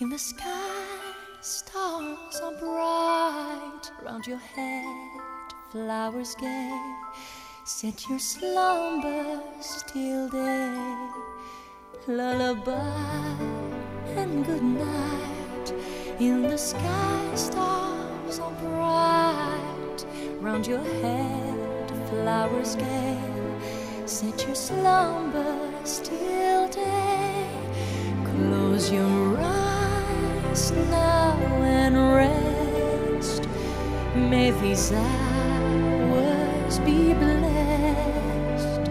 In the sky, stars are bright round your head, flowers gay. Set your slumbers till day. Lullaby and good night. In the sky, stars are bright round your head, flowers gay. Set your slumbers till day. Close your eyes now and rest. May these be blessed.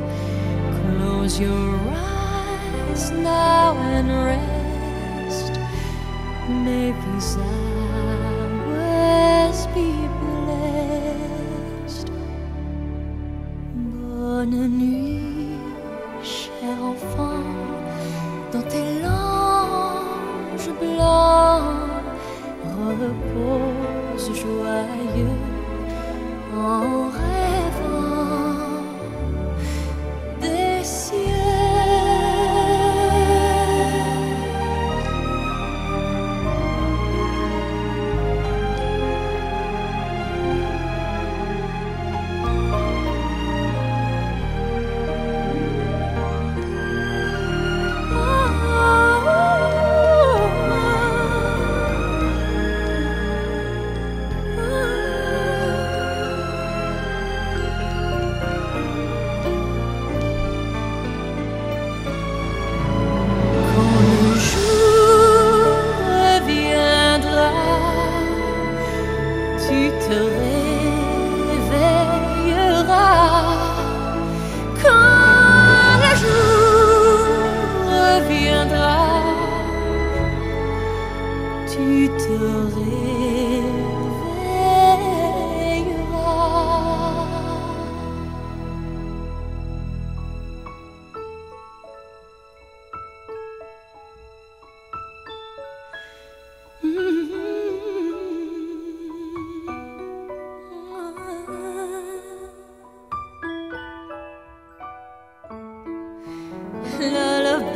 Close your eyes now and rest. May these hours be blessed. Bonne nuit, cher enfant, dans tes pour ce joyeux.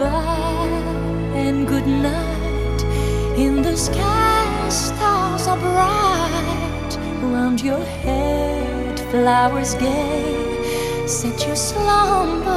Lullaby and good night. In the sky, stars are bright. Round your head, flowers gay. Set your slumbers.